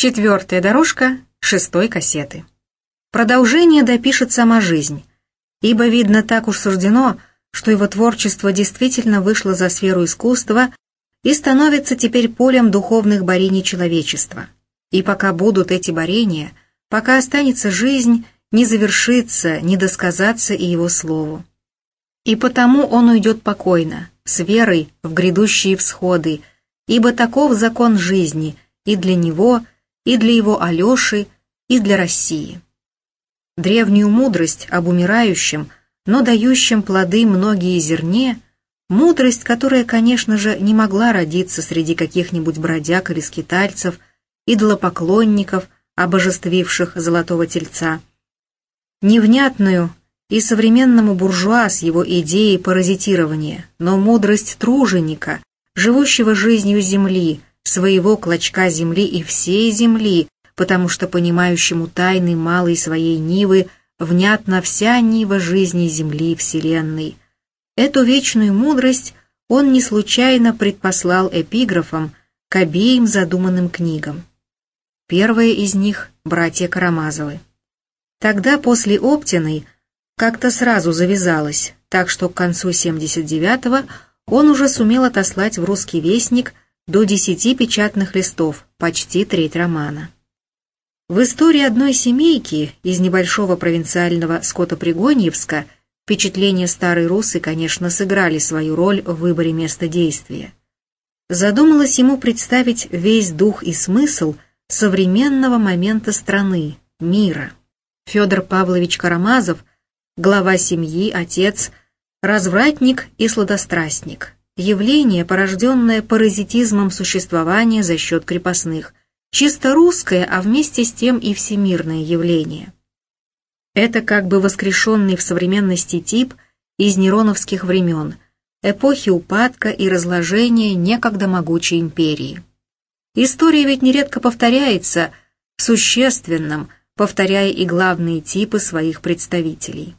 Четвертая дорожка шестой кассеты. Продолжение допишет сама жизнь, ибо, видно, так уж суждено, что его творчество действительно вышло за сферу искусства и становится теперь полем духовных борений человечества. И пока будут эти борения, пока останется жизнь, не завершится, не досказаться и его слову. И потому он уйдет покойно, с верой в грядущие всходы, ибо таков закон жизни и для него, и для его Алеши, и для России. Древнюю мудрость об умирающем, но дающем плоды многие зерне, мудрость, которая, конечно же, не могла родиться среди каких-нибудь бродяг или скитальцев, идолопоклонников, обожествивших золотого тельца, невнятную и современному буржуа с его идеей паразитирования, но мудрость труженика, живущего жизнью земли, своего клочка земли и всей земли, потому что понимающему тайны малой своей Нивы внятна вся Нива жизни земли и вселенной. Эту вечную мудрость он не случайно предпослал эпиграфом к обеим задуманным книгам. Первая из них — «Братья Карамазовы». Тогда после Оптиной как-то сразу завязалось, так что к концу 79-го он уже сумел отослать в «Русский вестник» до десяти печатных листов, почти треть романа. В истории одной семейки из небольшого провинциального Скотопригоньевска впечатления старой русы, конечно, сыграли свою роль в выборе места действия. Задумалось ему представить весь дух и смысл современного момента страны, мира. Федор Павлович Карамазов, глава семьи, отец, развратник и сладострастник, явление, порожденное паразитизмом существования за счет крепостных, чисто русское, а вместе с тем и всемирное явление. Это как бы воскрешенный в современности тип из нероновских времен, эпохи упадка и разложения некогда могучей империи. История ведь нередко повторяется в существенном, повторяя и главные типы своих представителей.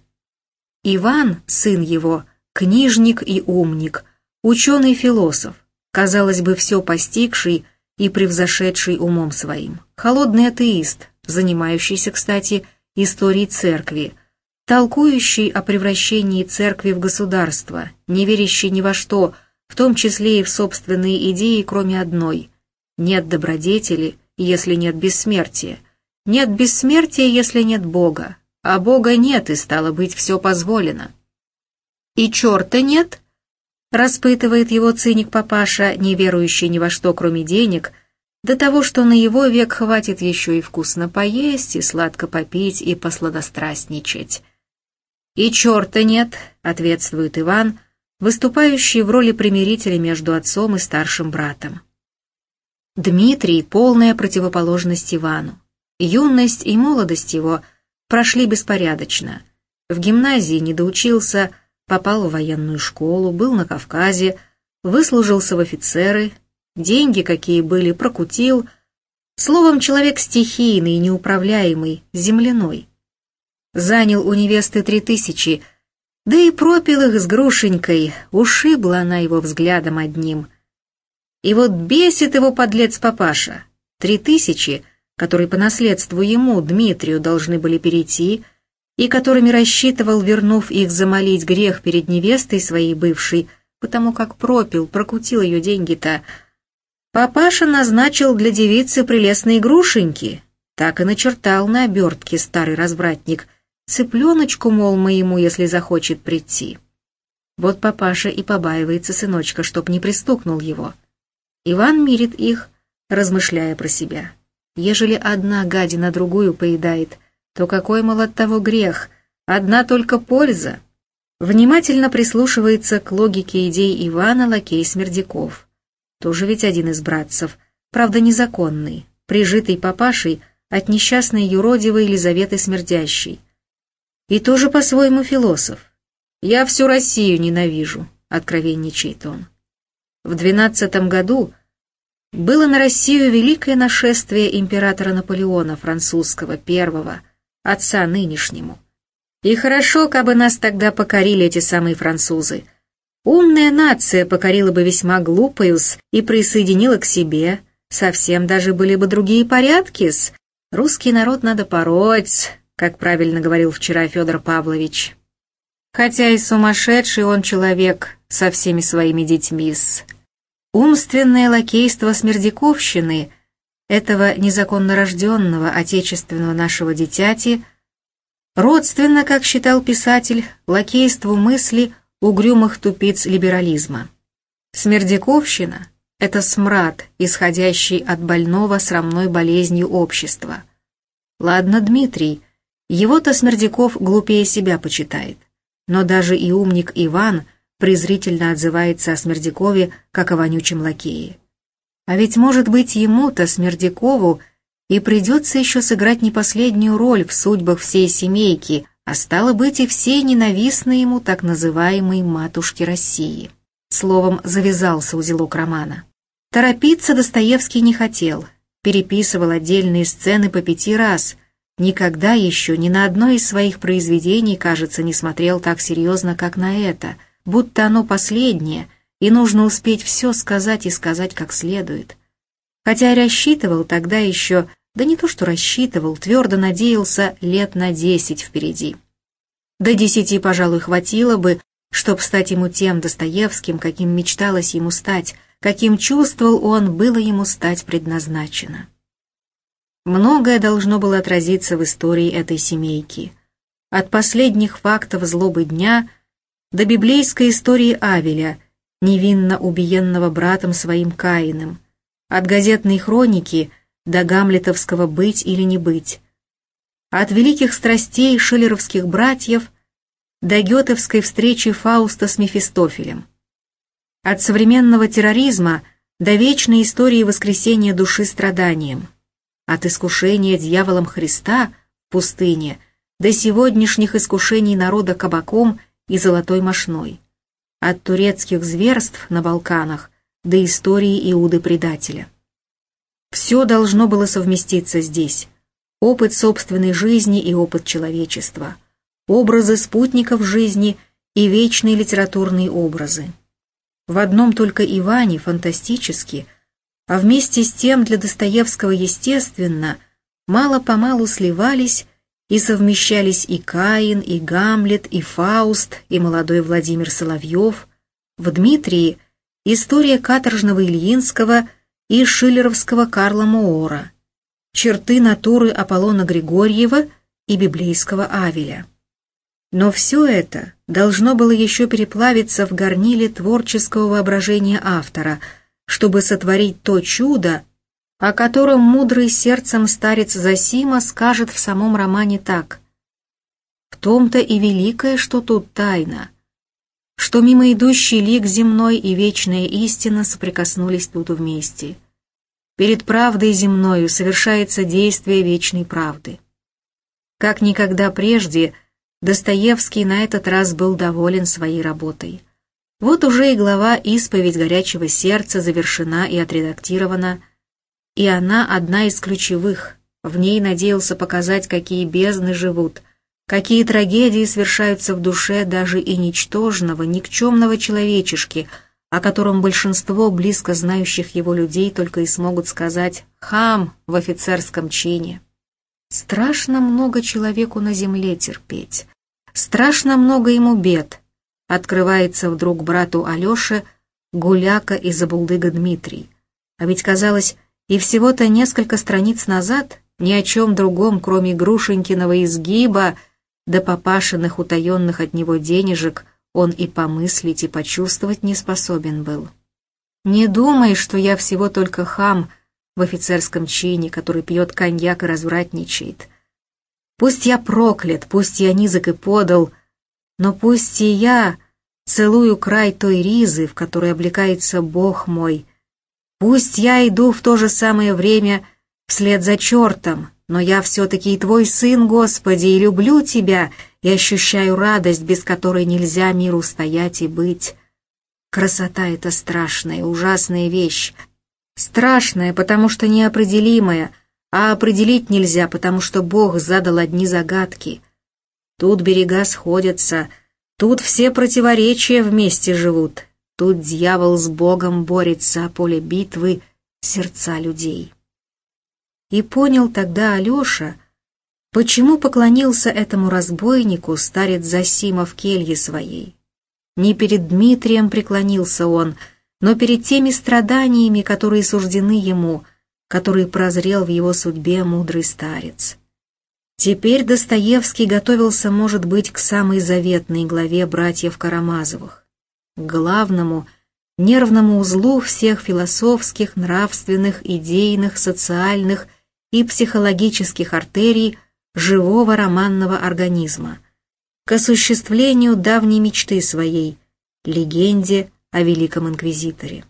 Иван, сын его, книжник и умник, Ученый-философ, казалось бы, все постигший и превзошедший умом своим. Холодный атеист, занимающийся, кстати, историей церкви, толкующий о превращении церкви в государство, не верящий ни во что, в том числе и в собственные идеи, кроме одной. Нет добродетели, если нет бессмертия. Нет бессмертия, если нет Бога. А Бога нет, и стало быть, все позволено. И черта нет, Распытывает его циник-папаша, не верующий ни во что, кроме денег, до того, что на его век хватит еще и вкусно поесть, и сладко попить, и посладострастничать. «И черта нет», — ответствует Иван, выступающий в роли примирителя между отцом и старшим братом. Дмитрий — полная противоположность Ивану. Юность и молодость его прошли беспорядочно. В гимназии не доучился, попал в военную школу, был на Кавказе, выслужился в офицеры, деньги какие были, прокутил. Словом, человек стихийный, неуправляемый, земляной. Занял у невесты три тысячи, да и пропил их с грушенькой, ушибла она его взглядом одним. И вот бесит его подлец папаша. Три тысячи, которые по наследству ему, Дмитрию, должны были перейти — и которыми рассчитывал, вернув их, замолить грех перед невестой своей бывшей, потому как пропил, прокутил ее деньги-то. Папаша назначил для девицы прелестные игрушеньки, так и начертал на обертке старый развратник, цыпленочку, мол, моему, если захочет прийти. Вот папаша и побаивается сыночка, чтоб не пристукнул его. Иван мирит их, размышляя про себя. Ежели одна гадина другую поедает — то какой, мол, от того грех? Одна только польза. Внимательно прислушивается к логике идей Ивана Лакей Смердяков. Тоже ведь один из братцев, правда незаконный, прижитый папашей от несчастной юродивой Елизаветы Смердящей. И тоже по-своему философ. «Я всю Россию ненавижу», — откровенничает он. В двенадцатом году было на Россию великое нашествие императора Наполеона французского, первого, отца нынешнему. И хорошо, как бы нас тогда покорили эти самые французы. Умная нация покорила бы весьма глупоюс и присоединила к себе, совсем даже были бы другие порядки с русский народ надо пороть, как правильно говорил вчера Федор Павлович. Хотя и сумасшедший он человек со всеми своими детьми с умственное лакейство смердяковщины этого незаконно рожденного отечественного нашего дитяти родственно, как считал писатель, лакейству мысли угрюмых тупиц либерализма. Смердяковщина — это смрад, исходящий от больного срамной болезнью общества. Ладно, Дмитрий, его-то Смердяков глупее себя почитает, но даже и умник Иван презрительно отзывается о Смердякове, как о вонючем лакее. А ведь, может быть, ему-то, Смердякову, и придется еще сыграть не последнюю роль в судьбах всей семейки, а стало быть и всей ненавистной ему так называемой «матушки России». Словом, завязался узелок романа. Торопиться Достоевский не хотел, переписывал отдельные сцены по пяти раз, никогда еще ни на одно из своих произведений, кажется, не смотрел так серьезно, как на это, будто оно последнее, и нужно успеть все сказать и сказать как следует. Хотя рассчитывал тогда еще, да не то что рассчитывал, твердо надеялся лет на десять впереди. До десяти, пожалуй, хватило бы, чтоб стать ему тем Достоевским, каким мечталось ему стать, каким чувствовал он, было ему стать предназначено. Многое должно было отразиться в истории этой семейки. От последних фактов злобы дня до библейской истории Авеля, невинно убиенного братом своим Каином, от газетной хроники до гамлетовского «быть или не быть», от великих страстей шиллеровских братьев – до гетовской встречи Фауста с Мефистофелем. От современного терроризма до вечной истории воскресения души страданием. От искушения дьяволом Христа в пустыне до сегодняшних искушений народа кабаком и золотой мошной. От турецких зверств на Балканах до истории Иуды-предателя. Все должно было совместиться здесь. Опыт собственной жизни и опыт человечества – образы спутников жизни и вечные литературные образы. В одном только Иване фантастически, а вместе с тем для Достоевского естественно, мало-помалу сливались и совмещались и Каин, и Гамлет, и Фауст, и молодой Владимир Соловьев, в Дмитрии история каторжного Ильинского и шиллеровского Карла Моора, черты натуры Аполлона Григорьева и библейского Авеля. Но все это должно было еще переплавиться в горниле творческого воображения автора, чтобы сотворить то чудо, о котором мудрый сердцем старец Засима скажет в самом романе так. «В том-то и великое, что тут тайна, что мимо идущий лик земной и вечная истина соприкоснулись тут вместе. Перед правдой земною совершается действие вечной правды. Как никогда прежде – Достоевский на этот раз был доволен своей работой. Вот уже и глава «Исповедь горячего сердца» завершена и отредактирована, и она одна из ключевых. В ней надеялся показать, какие бездны живут, какие трагедии совершаются в душе даже и ничтожного, никчемного человечешки, о котором большинство близко знающих его людей только и смогут сказать «хам» в офицерском чине. Страшно много человеку на земле терпеть. Страшно много ему бед. Открывается вдруг брату Алёше гуляка и забулдыга Дмитрий. А ведь казалось, и всего-то несколько страниц назад ни о чем другом, кроме Грушенькиного изгиба, да папашиных утаенных от него денежек, он и помыслить, и почувствовать не способен был. Не думай, что я всего только хам, в офицерском чине, который пьет коньяк и развратничает. Пусть я проклят, пусть я низок и подал, но пусть и я целую край той ризы, в которой облекается Бог мой. Пусть я иду в то же самое время вслед за чертом, но я все-таки и твой сын, Господи, и люблю тебя, и ощущаю радость, без которой нельзя миру стоять и быть. Красота — это страшная, ужасная вещь, Страшное, потому что неопределимое, а определить нельзя, потому что Бог задал одни загадки. Тут берега сходятся, тут все противоречия вместе живут, тут дьявол с Богом борется, а поле битвы — сердца людей. И понял тогда Алеша, почему поклонился этому разбойнику старец Засима в келье своей. Не перед Дмитрием преклонился он, но перед теми страданиями, которые суждены ему, которые прозрел в его судьбе мудрый старец. Теперь Достоевский готовился, может быть, к самой заветной главе братьев Карамазовых, главному, нервному узлу всех философских, нравственных, идейных, социальных и психологических артерий живого романного организма, к осуществлению давней мечты своей, легенде о Великом Инквизиторе.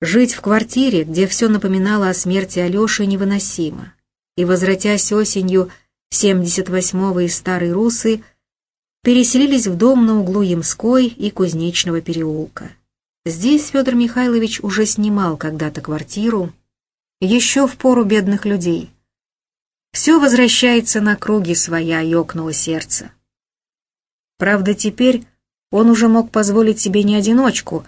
Жить в квартире, где все напоминало о смерти Алеши, невыносимо и, возвратясь осенью 78-го из Старой Русы, переселились в дом на углу Ямской и Кузнечного переулка. Здесь Федор Михайлович уже снимал когда-то квартиру, еще в пору бедных людей. Все возвращается на круги своя, ёкнуло сердце. Правда, теперь он уже мог позволить себе не одиночку,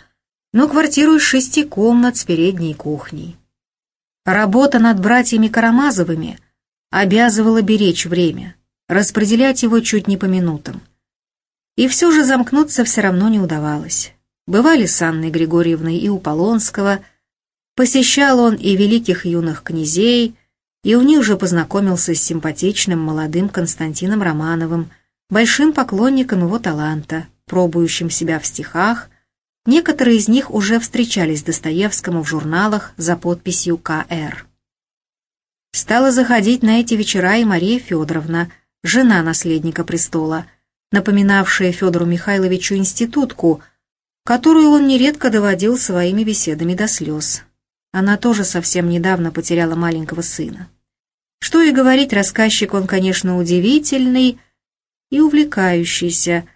но квартиру из шести комнат с передней кухней. Работа над братьями Карамазовыми обязывала беречь время, распределять его чуть не по минутам. И все же замкнуться все равно не удавалось. Бывали с Анной Григорьевной и у Полонского, посещал он и великих юных князей, и у них же познакомился с симпатичным молодым Константином Романовым, большим поклонником его таланта, пробующим себя в стихах, Некоторые из них уже встречались Достоевскому в журналах за подписью «КР». Стала заходить на эти вечера и Мария Федоровна, жена наследника престола, напоминавшая Федору Михайловичу институтку, которую он нередко доводил своими беседами до слез. Она тоже совсем недавно потеряла маленького сына. Что и говорить, рассказчик он, конечно, удивительный и увлекающийся.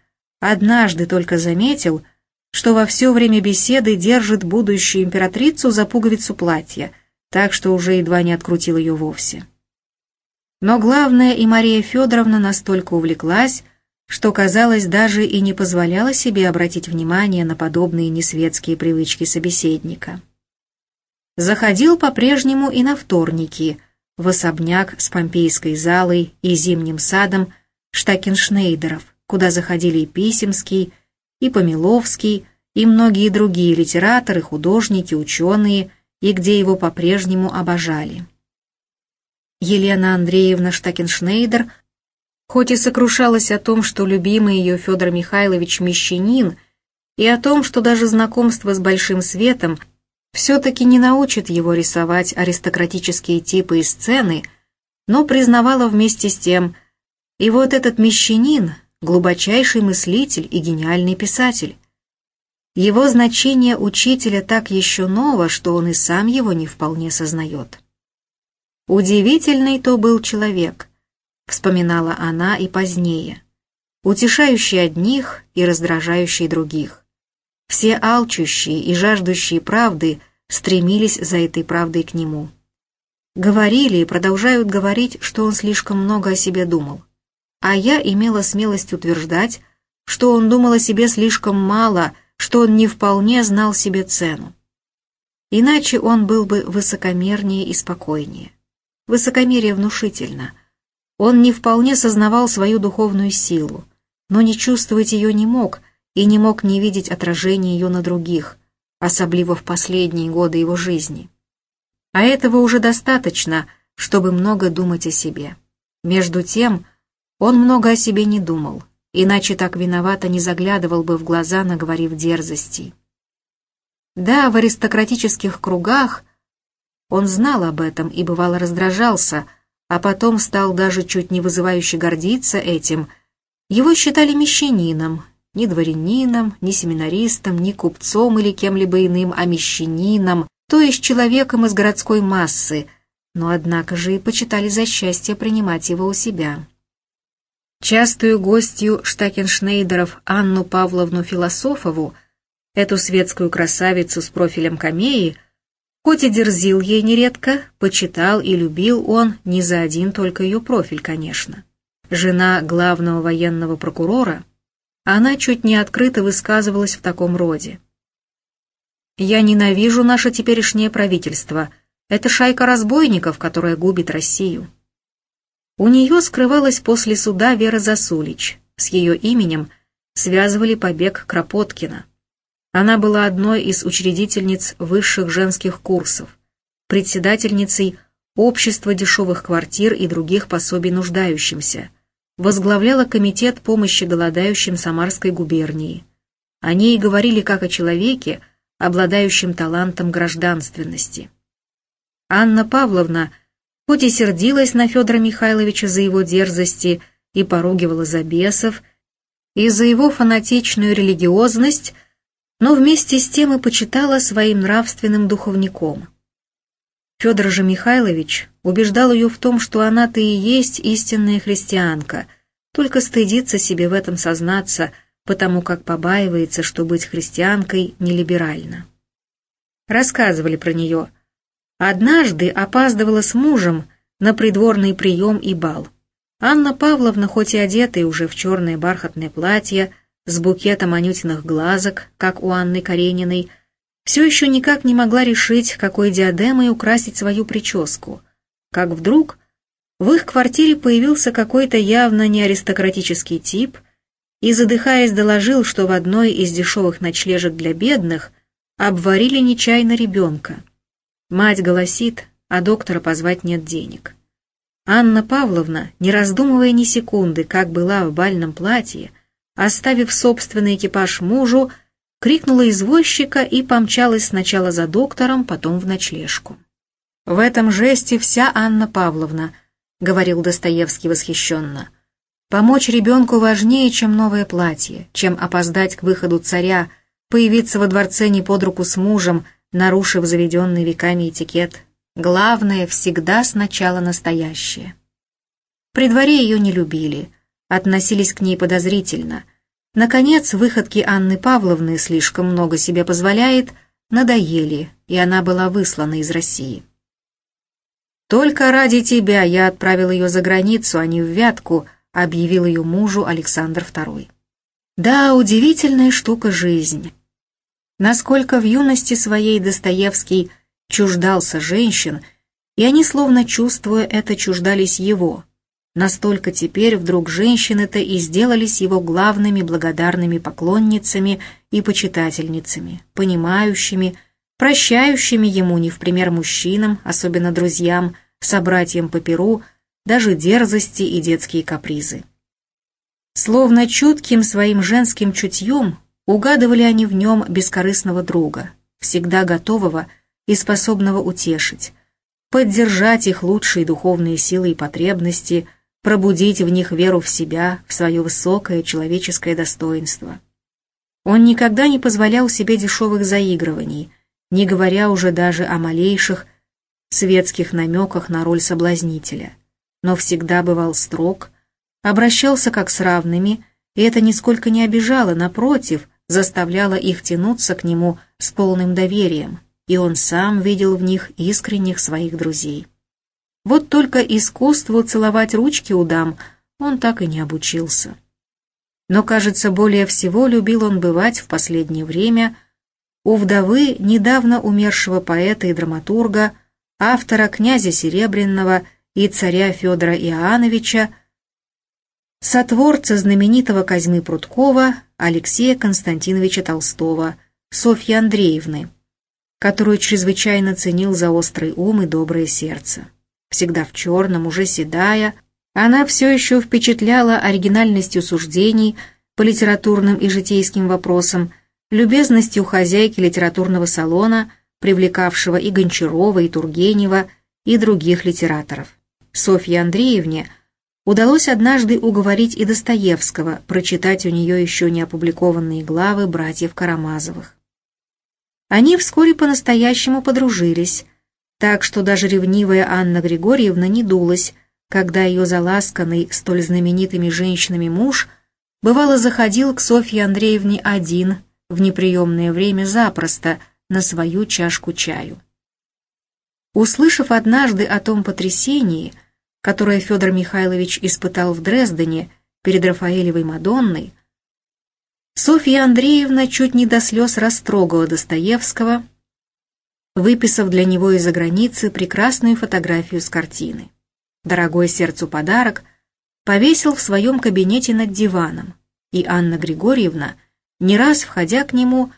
Однажды только заметил — что во все время беседы держит будущую императрицу за пуговицу платья, так что уже едва не открутил ее вовсе. Но главное, и Мария Федоровна настолько увлеклась, что, казалось, даже и не позволяла себе обратить внимание на подобные несветские привычки собеседника. Заходил по-прежнему и на вторники, в особняк с помпейской залой и зимним садом Штакеншнейдеров, куда заходили и Писемский, и Помиловский, и многие другие литераторы, художники, ученые, и где его по-прежнему обожали. Елена Андреевна Штакеншнейдер, хоть и сокрушалась о том, что любимый ее Федор Михайлович мещанин, и о том, что даже знакомство с Большим Светом все-таки не научит его рисовать аристократические типы и сцены, но признавала вместе с тем, и вот этот мещанин, глубочайший мыслитель и гениальный писатель. Его значение учителя так еще ново, что он и сам его не вполне сознает. «Удивительный то был человек», — вспоминала она и позднее, утешающий одних и раздражающий других. Все алчущие и жаждущие правды стремились за этой правдой к нему. Говорили и продолжают говорить, что он слишком много о себе думал а я имела смелость утверждать, что он думал о себе слишком мало, что он не вполне знал себе цену. Иначе он был бы высокомернее и спокойнее. Высокомерие внушительно. Он не вполне сознавал свою духовную силу, но не чувствовать ее не мог и не мог не видеть отражения ее на других, особливо в последние годы его жизни. А этого уже достаточно, чтобы много думать о себе. Между тем, он много о себе не думал, иначе так виновато не заглядывал бы в глаза, наговорив дерзостей. Да, в аристократических кругах он знал об этом и бывало раздражался, а потом стал даже чуть не вызывающе гордиться этим. Его считали мещанином, ни дворянином, ни семинаристом, ни купцом или кем-либо иным, а мещанином, то есть человеком из городской массы, но однако же и почитали за счастье принимать его у себя. Частую гостью Штакеншнейдеров Анну Павловну Философову, эту светскую красавицу с профилем камеи, хоть и дерзил ей нередко, почитал и любил он не за один только ее профиль, конечно. Жена главного военного прокурора, она чуть не открыто высказывалась в таком роде. «Я ненавижу наше теперешнее правительство. Это шайка разбойников, которая губит Россию». У нее скрывалась после суда Вера Засулич. С ее именем связывали побег Кропоткина. Она была одной из учредительниц высших женских курсов, председательницей Общества дешевых квартир и других пособий нуждающимся, возглавляла комитет помощи голодающим Самарской губернии. О ней говорили как о человеке, обладающем талантом гражданственности. Анна Павловна хоть и сердилась на Федора Михайловича за его дерзости и поругивала за бесов, и за его фанатичную религиозность, но вместе с тем и почитала своим нравственным духовником. Федор же Михайлович убеждал ее в том, что она-то и есть истинная христианка, только стыдится себе в этом сознаться, потому как побаивается, что быть христианкой нелиберально. Рассказывали про нее. Однажды опаздывала с мужем на придворный прием и бал. Анна Павловна, хоть и одетая уже в черное бархатное платье, с букетом анютиных глазок, как у Анны Карениной, все еще никак не могла решить, какой диадемой украсить свою прическу. Как вдруг в их квартире появился какой-то явно не аристократический тип и, задыхаясь, доложил, что в одной из дешевых ночлежек для бедных обварили нечаянно ребенка. Мать голосит, а доктора позвать нет денег. Анна Павловна, не раздумывая ни секунды, как была в бальном платье, оставив собственный экипаж мужу, крикнула извозчика и помчалась сначала за доктором, потом в ночлежку. «В этом жесте вся Анна Павловна», — говорил Достоевский восхищенно. «Помочь ребенку важнее, чем новое платье, чем опоздать к выходу царя, появиться во дворце не под руку с мужем, нарушив заведенный веками этикет, Главное всегда сначала настоящее. При дворе ее не любили, относились к ней подозрительно. Наконец, выходки Анны Павловны слишком много себе позволяет, надоели, и она была выслана из России. «Только ради тебя я отправил ее за границу, а не в Вятку», объявил ее мужу Александр II. Да, удивительная штука жизнь. Насколько в юности своей Достоевский чуждался женщин, и они, словно чувствуя это, чуждались его. Настолько теперь вдруг женщины-то и сделались его главными благодарными поклонницами и почитательницами, понимающими, прощающими ему не в пример мужчинам, особенно друзьям, собратьям по перу, даже дерзости и детские капризы. Словно чутким своим женским чутьем угадывали они в нем бескорыстного друга, всегда готового и способного утешить, поддержать их лучшие духовные силы и потребности, пробудить в них веру в себя, в свое высокое человеческое достоинство. Он никогда не позволял себе дешевых заигрываний, не говоря уже даже о малейших светских намеках на роль соблазнителя, но всегда бывал строг, обращался как с равными, и это нисколько не обижало, напротив, заставляло их тянуться к нему с полным доверием, и он сам видел в них искренних своих друзей. Вот только искусству целовать ручки у дам он так и не обучился. Но, кажется, более всего любил он бывать в последнее время у вдовы недавно умершего поэта и драматурга, автора князя Серебряного и царя Федора Иоанновича, сотворца знаменитого Козьмы Прудкова Алексея Константиновича Толстого, Софьи Андреевны, которую чрезвычайно ценил за острый ум и доброе сердце. Всегда в черном, уже седая, она все еще впечатляла оригинальностью суждений по литературным и житейским вопросам, любезностью хозяйки литературного салона, привлекавшего и Гончарова, и Тургенева, и других литераторов. Софье Андреевне удалось однажды уговорить и Достоевского прочитать у нее еще не опубликованные главы братьев Карамазовых. Они вскоре по-настоящему подружились, так что даже ревнивая Анна Григорьевна не дулась, когда ее заласканный столь знаменитыми женщинами муж бывало заходил к Софье Андреевне один в неприемное время запросто на свою чашку чаю. Услышав однажды о том потрясении, которое Федор Михайлович испытал в Дрездене перед Рафаэлевой Мадонной, Софья Андреевна чуть не до слез растрогала Достоевского выписав для него из-за границы прекрасную фотографию с картины. Дорогой сердцу подарок повесил в своем кабинете над диваном, и Анна Григорьевна, не раз входя к нему,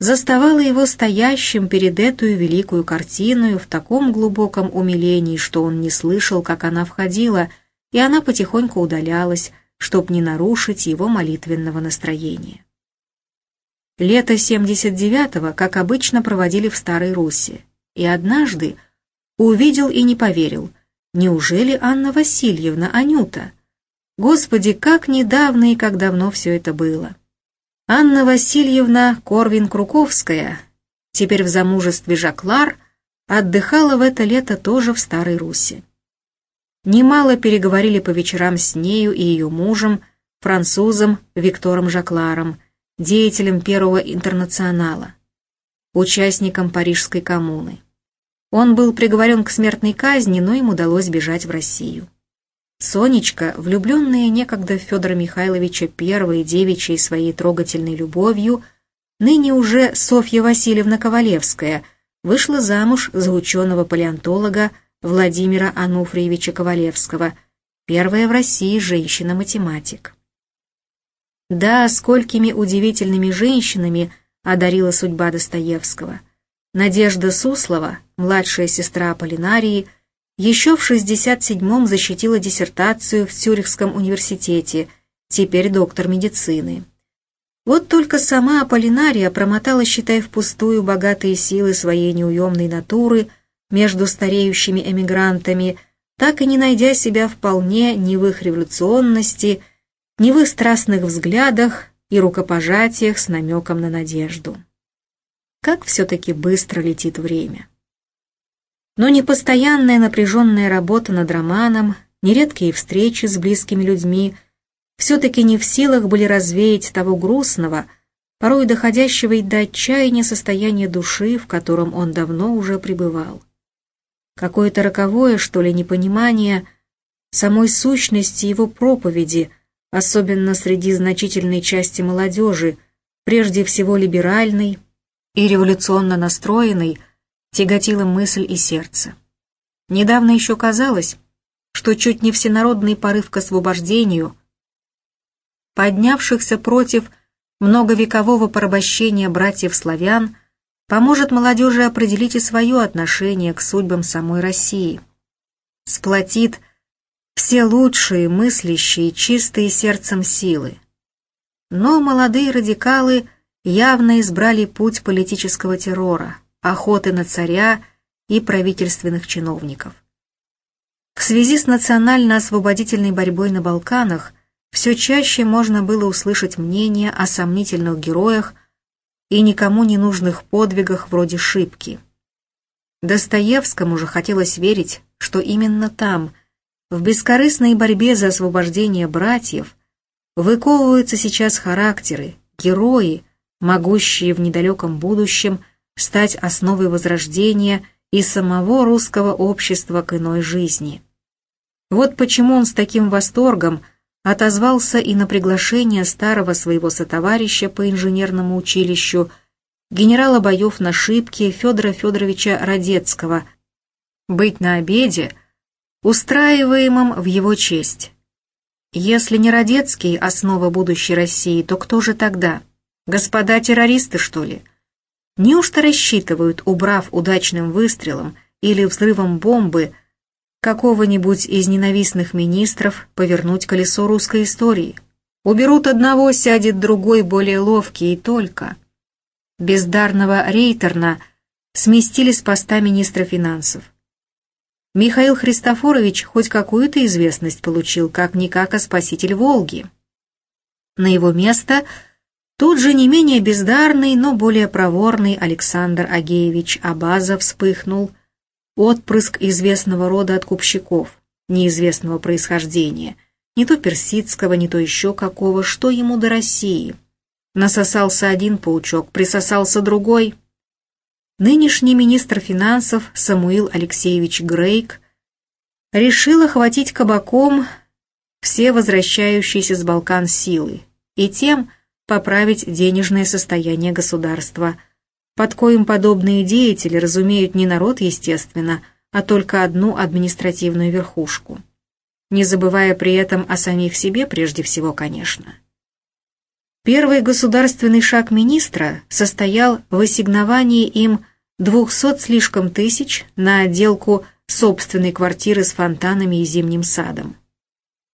заставала его стоящим перед эту великую картину в таком глубоком умилении, что он не слышал, как она входила, и она потихоньку удалялась, чтоб не нарушить его молитвенного настроения. Лето 79-го, как обычно, проводили в Старой Руси, и однажды увидел и не поверил, неужели Анна Васильевна, Анюта? Господи, как недавно и как давно все это было. Анна Васильевна Корвин-Круковская, теперь в замужестве Жаклар, отдыхала в это лето тоже в Старой Руси. Немало переговорили по вечерам с нею и ее мужем, французом Виктором Жакларом, деятелем Первого интернационала, участником Парижской коммуны. Он был приговорен к смертной казни, но им удалось бежать в Россию. Сонечка, влюбленная некогда в Федора Михайловича первой девичьей своей трогательной любовью, ныне уже Софья Васильевна Ковалевская, вышла замуж за ученого-палеонтолога Владимира Ануфриевича Ковалевского, первая в России женщина-математик. Да, сколькими удивительными женщинами одарила судьба Достоевского. Надежда Суслова, младшая сестра Аполлинарии, еще в 67-м защитила диссертацию в Цюрихском университете, теперь доктор медицины. Вот только сама Аполлинария промотала, считай, впустую богатые силы своей неуемной натуры между стареющими эмигрантами, так и не найдя себя вполне ни в их революционности, ни в их страстных взглядах и рукопожатиях с намеком на надежду. Как все-таки быстро летит время. Но непостоянная напряженная работа над романом, нередкие встречи с близкими людьми все-таки не в силах были развеять того грустного, порой доходящего и до отчаяния состояния души, в котором он давно уже пребывал. Какое-то роковое, что ли, непонимание самой сущности его проповеди, особенно среди значительной части молодежи, прежде всего либеральной и революционно настроенной, тяготила мысль и сердце. Недавно еще казалось, что чуть не всенародный порыв к освобождению, поднявшихся против многовекового порабощения братьев-славян, поможет молодежи определить и свое отношение к судьбам самой России. Сплотит все лучшие, мыслящие, чистые сердцем силы. Но молодые радикалы явно избрали путь политического террора – охоты на царя и правительственных чиновников. В связи с национально-освободительной борьбой на Балканах все чаще можно было услышать мнение о сомнительных героях и никому не нужных подвигах вроде Шипки. Достоевскому же хотелось верить, что именно там, в бескорыстной борьбе за освобождение братьев, выковываются сейчас характеры, герои, могущие в недалеком будущем стать основой возрождения и самого русского общества к иной жизни. Вот почему он с таким восторгом отозвался и на приглашение старого своего сотоварища по инженерному училищу, генерала боев на шибке Федора Федоровича Радецкого, быть на обеде, устраиваемом в его честь. Если не Радецкий основа будущей России, то кто же тогда? Господа террористы, что ли? Неужто рассчитывают, убрав удачным выстрелом или взрывом бомбы, какого-нибудь из ненавистных министров повернуть колесо русской истории? Уберут одного, сядет другой, более ловкий, и только. Бездарного Рейтерна сместили с поста министра финансов. Михаил Христофорович хоть какую-то известность получил, как-никак, а спаситель Волги. На его место – Тут же не менее бездарный, но более проворный Александр Агеевич Абаза вспыхнул, отпрыск известного рода откупщиков, неизвестного происхождения, не то персидского, не то еще какого, что ему до России. Насосался один паучок, присосался другой. Нынешний министр финансов Самуил Алексеевич Грейк решил охватить кабаком все возвращающиеся с Балкан силы и тем, поправить денежное состояние государства, под коим подобные деятели разумеют не народ, естественно, а только одну административную верхушку. Не забывая при этом о самих себе прежде всего, конечно. Первый государственный шаг министра состоял в ассигновании им 200 слишком тысяч на отделку собственной квартиры с фонтанами и зимним садом.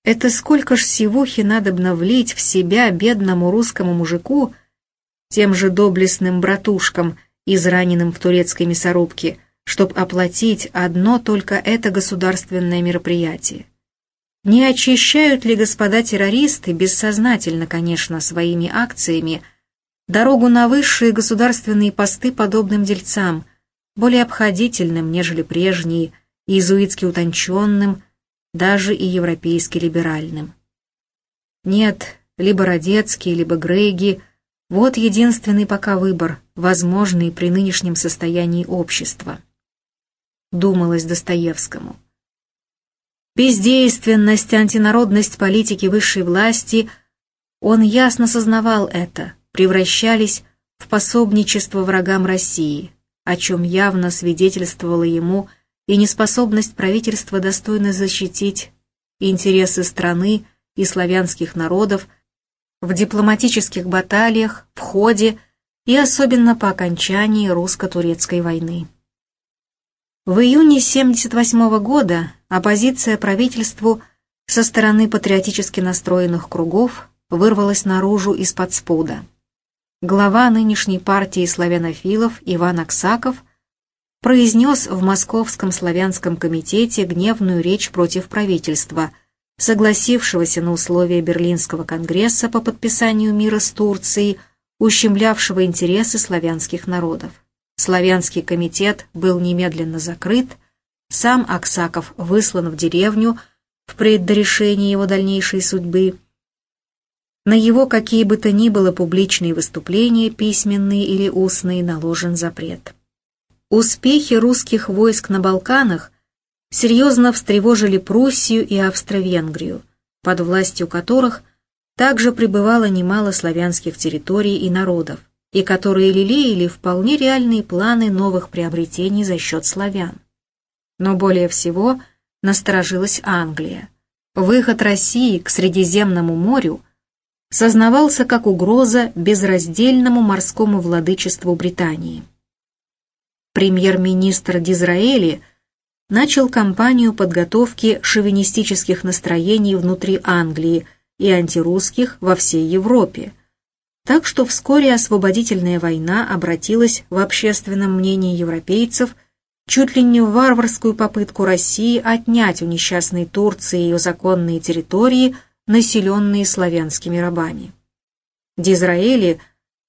Это сколько ж сивухи надобно влить в себя бедному русскому мужику, тем же доблестным братушкам, израненным в турецкой мясорубке, чтоб оплатить одно только это государственное мероприятие. Не очищают ли господа террористы, бессознательно, конечно, своими акциями, дорогу на высшие государственные посты подобным дельцам, более обходительным, нежели прежние, иезуитски утонченным, даже и европейски либеральным? Нет, либо Родецкий, либо Грейги – вот единственный пока выбор, возможный при нынешнем состоянии общества. Думалось Достоевскому. Бездейственность, антинародность политики высшей власти, он ясно сознавал это, превращались в пособничество врагам России, о чем явно свидетельствовала ему и неспособность правительства достойно защитить интересы страны и славянских народов в дипломатических баталиях, в ходе и особенно по окончании русско-турецкой войны. В июне 1978 года оппозиция правительству со стороны патриотически настроенных кругов вырвалась наружу из-под спуда. Глава нынешней партии славянофилов Иван Аксаков произнес в Московском славянском комитете гневную речь против правительства – согласившегося на условия Берлинского конгресса по подписанию мира с Турцией, ущемлявшего интересы славянских народов. Славянский комитет был немедленно закрыт, сам Аксаков выслан в деревню в предрешении его дальнейшей судьбы. На его какие бы то ни было публичные выступления, письменные или устные, наложен запрет. Успехи русских войск на Балканах серьезно встревожили Пруссию и Австро-Венгрию, под властью которых также пребывало немало славянских территорий и народов, и которые лелеяли вполне реальные планы новых приобретений за счет славян. Но более всего насторожилась Англия. Выход России к Средиземному морю сознавался как угроза безраздельному морскому владычеству Британии. Премьер-министр Дизраэли – начал кампанию подготовки шовинистических настроений внутри Англии и антирусских во всей Европе. Так что вскоре освободительная война обратилась в общественном мнении европейцев чуть ли не в варварскую попытку России отнять у несчастной Турции ее законные территории, населенные славянскими рабами. Дизраэли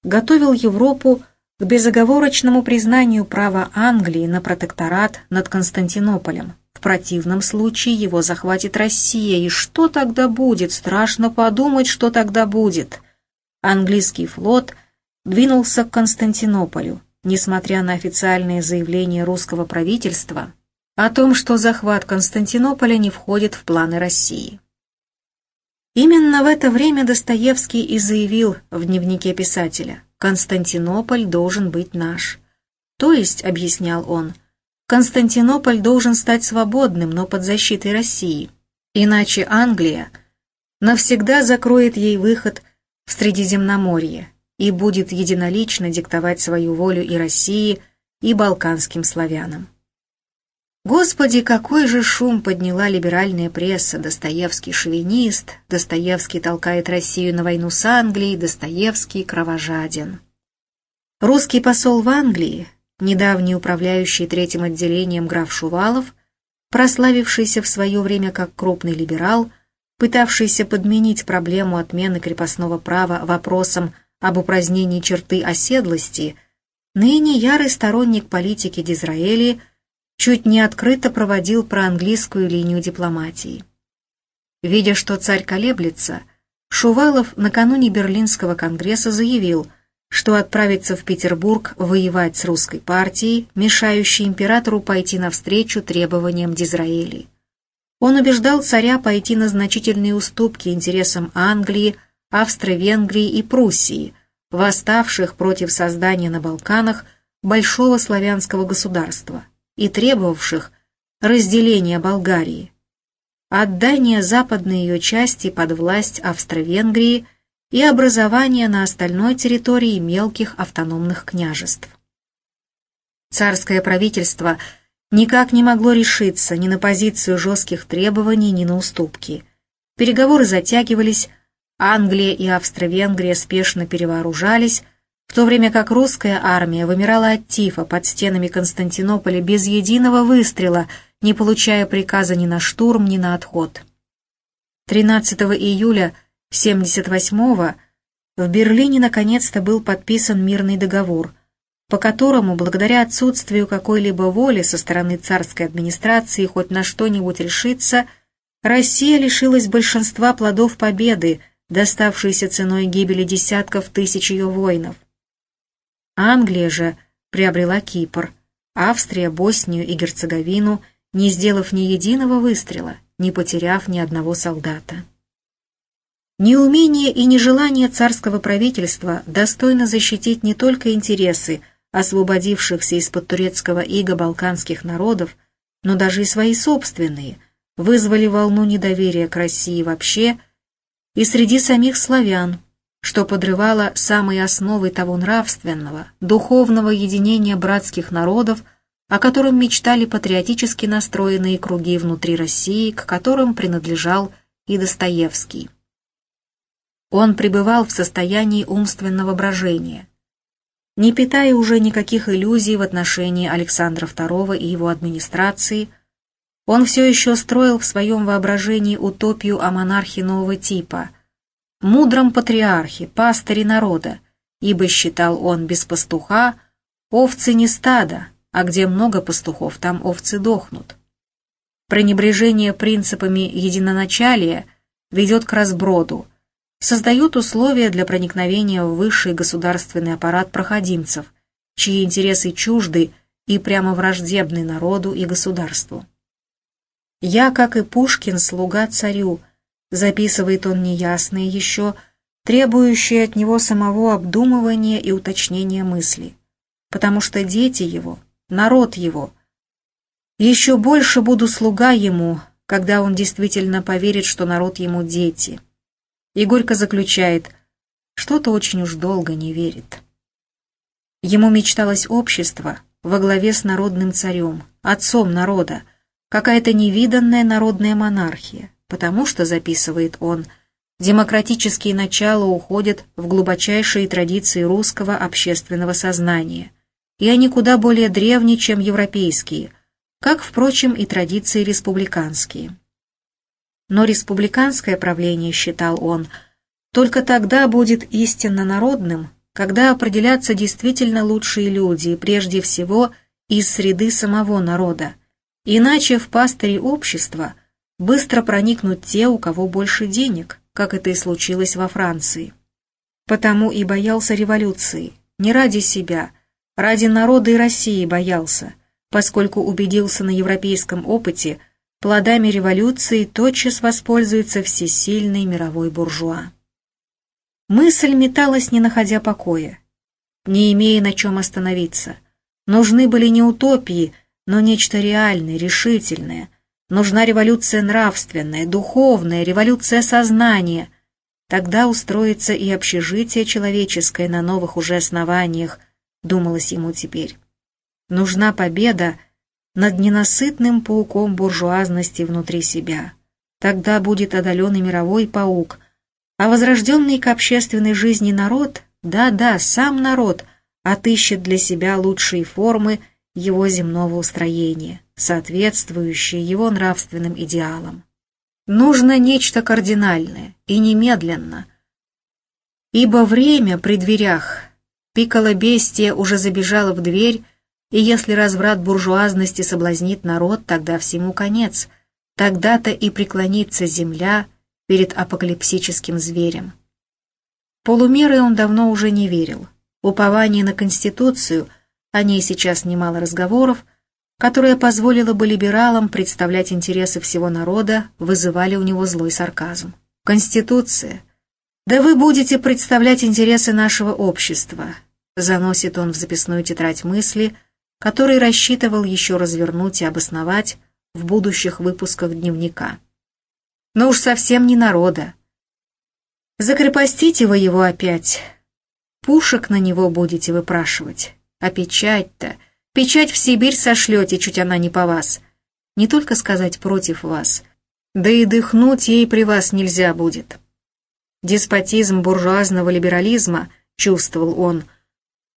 готовил Европу к безоговорочному признанию права Англии на протекторат над Константинополем. В противном случае его захватит Россия, и что тогда будет? Страшно подумать, что тогда будет. Английский флот двинулся к Константинополю, несмотря на официальные заявления русского правительства о том, что захват Константинополя не входит в планы России. Именно в это время Достоевский и заявил в дневнике писателя Константинополь должен быть наш. То есть, объяснял он, Константинополь должен стать свободным, но под защитой России. Иначе Англия навсегда закроет ей выход в Средиземноморье и будет единолично диктовать свою волю и России, и балканским славянам. Господи, какой же шум подняла либеральная пресса, Достоевский шовинист, Достоевский толкает Россию на войну с Англией, Достоевский кровожаден. Русский посол в Англии, недавний управляющий третьим отделением граф Шувалов, прославившийся в свое время как крупный либерал, пытавшийся подменить проблему отмены крепостного права вопросом об упразднении черты оседлости, ныне ярый сторонник политики Дизраэли – чуть не открыто проводил проанглийскую линию дипломатии. Видя, что царь колеблется, Шувалов накануне Берлинского конгресса заявил, что отправится в Петербург воевать с русской партией, мешающей императору пойти навстречу требованиям Дизраэли. Он убеждал царя пойти на значительные уступки интересам Англии, Австро-Венгрии и Пруссии, восставших против создания на Балканах большого славянского государства и требовавших разделения Болгарии, отдания западной ее части под власть Австро-Венгрии и образования на остальной территории мелких автономных княжеств. Царское правительство никак не могло решиться ни на позицию жестких требований, ни на уступки. Переговоры затягивались, Англия и Австро-Венгрия спешно перевооружались, в то время как русская армия вымирала от тифа под стенами Константинополя без единого выстрела, не получая приказа ни на штурм, ни на отход. 13 июля 78-го в Берлине наконец-то был подписан мирный договор, по которому, благодаря отсутствию какой-либо воли со стороны царской администрации хоть на что-нибудь решиться, Россия лишилась большинства плодов победы, доставшейся ценой гибели десятков тысяч ее воинов. Англия же приобрела Кипр, Австрия, Боснию и Герцеговину, не сделав ни единого выстрела, не потеряв ни одного солдата. Неумение и нежелание царского правительства достойно защитить не только интересы освободившихся из-под турецкого ига балканских народов, но даже и свои собственные, вызвали волну недоверия к России вообще и среди самих славян, что подрывало самые основы того нравственного, духовного единения братских народов, о котором мечтали патриотически настроенные круги внутри России, к которым принадлежал и Достоевский. Он пребывал в состоянии умственного брожения, не питая уже никаких иллюзий в отношении Александра II и его администрации, он все еще строил в своем воображении утопию о монархии нового типа, мудром патриархе, пастыре народа, ибо считал он без пастуха овцы не стада, а где много пастухов, там овцы дохнут. Пренебрежение принципами единоначалия ведет к разброду, создают условия для проникновения в высший государственный аппарат проходимцев, чьи интересы чужды и прямо враждебны народу и государству. «Я, как и Пушкин, слуга царю», записывает он неясные еще, требующие от него самого обдумывания и уточнения мысли, потому что дети его, народ его, еще больше буду слуга ему, когда он действительно поверит, что народ ему дети – и горько заключает, что-то очень уж долго не верит. Ему мечталось общество во главе с народным царем, отцом народа, какая-то невиданная народная монархия, потому что, записывает он, демократические начала уходят в глубочайшие традиции русского общественного сознания, и они куда более древние, чем европейские, как, впрочем, и традиции республиканские. Но республиканское правление, считал он, только тогда будет истинно народным, когда определятся действительно лучшие люди, прежде всего из среды самого народа. Иначе в пастыре общества быстро проникнут те, у кого больше денег, как это и случилось во Франции. Потому и боялся революции, не ради себя, ради народа и России боялся, поскольку убедился на европейском опыте, плодами революции тотчас воспользуется всесильный мировой буржуа. Мысль металась, не находя покоя, не имея на чем остановиться. Нужны были не утопии, но нечто реальное, решительное. Нужна революция нравственная, духовная, революция сознания. Тогда устроится и общежитие человеческое на новых уже основаниях, думалось ему теперь. Нужна победа над ненасытным пауком буржуазности внутри себя. Тогда будет одоленный мировой паук, а возрожденный к общественной жизни народ, да-да, сам народ, отыщет для себя лучшие формы его земного устроения, соответствующие его нравственным идеалам. Нужно нечто кардинальное и немедленно, ибо время при дверях, пикало бестия уже забежала в дверь, и если разврат буржуазности соблазнит народ, тогда всему конец. Тогда-то и преклонится земля перед апокалипсическим зверем. Полумеры он давно уже не верил. Упование на Конституцию, о ней сейчас немало разговоров, которая позволила бы либералам представлять интересы всего народа, вызывали у него злой сарказм. Конституция. Да вы будете представлять интересы нашего общества. заносит он в записную тетрадь мысли, которые рассчитывал еще развернуть и обосновать в будущих выпусках дневника. Но уж совсем не народа. Закрепостите вы его опять. Пушек на него будете выпрашивать. А печать-то... Печать в Сибирь сошлете, чуть она не по вас. Не только сказать против вас, да и дыхнуть ей при вас нельзя будет. Деспотизм буржуазного либерализма, чувствовал он,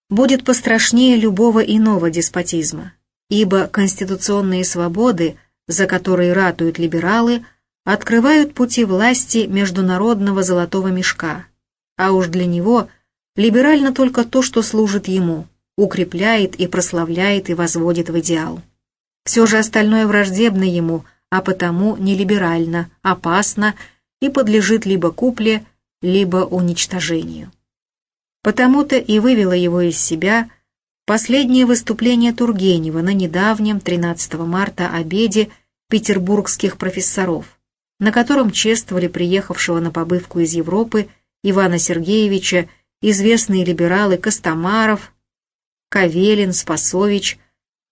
будет пострашнее любого иного деспотизма, ибо конституционные свободы, за которые ратуют либералы, открывают пути власти международного золотого мешка, а уж для него либерально только то, что служит ему, укрепляет и прославляет и возводит в идеал. Все же остальное враждебно ему, а потому нелиберально, опасно и подлежит либо купле, либо уничтожению. Потому-то и вывело его из себя последнее выступление Тургенева на недавнем 13 марта обеде петербургских профессоров, на котором чествовали приехавшего на побывку из Европы Ивана Сергеевича известные либералы Костомаров, Кавелин, Спасович,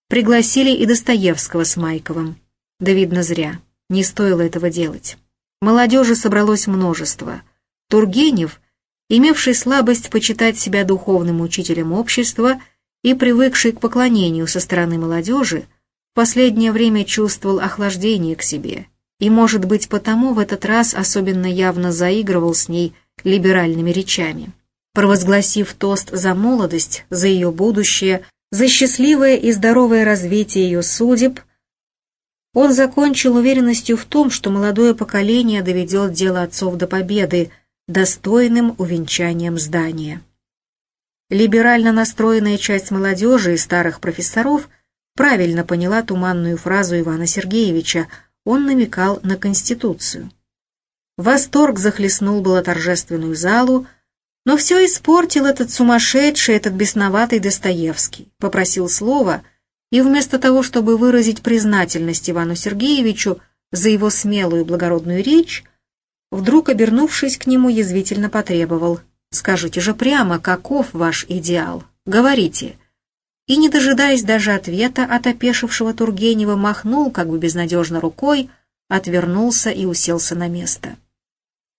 пригласили и Достоевского с Майковым. Да видно зря, не стоило этого делать. Молодежи собралось множество – Тургенев, имевший слабость почитать себя духовным учителем общества и привыкший к поклонению со стороны молодежи, в последнее время чувствовал охлаждение к себе и, может быть, потому в этот раз особенно явно заигрывал с ней либеральными речами. Провозгласив тост за молодость, за ее будущее, за счастливое и здоровое развитие ее судеб, он закончил уверенностью в том, что молодое поколение доведет дело отцов до победы, достойным увенчанием здания. Либерально настроенная часть молодежи и старых профессоров правильно поняла туманную фразу Ивана Сергеевича, он намекал на Конституцию. Восторг захлестнул было торжественную залу, но все испортил этот сумасшедший, этот бесноватый Достоевский. Попросил слова, и вместо того, чтобы выразить признательность Ивану Сергеевичу за его смелую благородную речь, Вдруг, обернувшись к нему, язвительно потребовал. «Скажите же прямо, каков ваш идеал? Говорите». И, не дожидаясь даже ответа от опешившего Тургенева, махнул, как бы безнадежно рукой, отвернулся и уселся на место.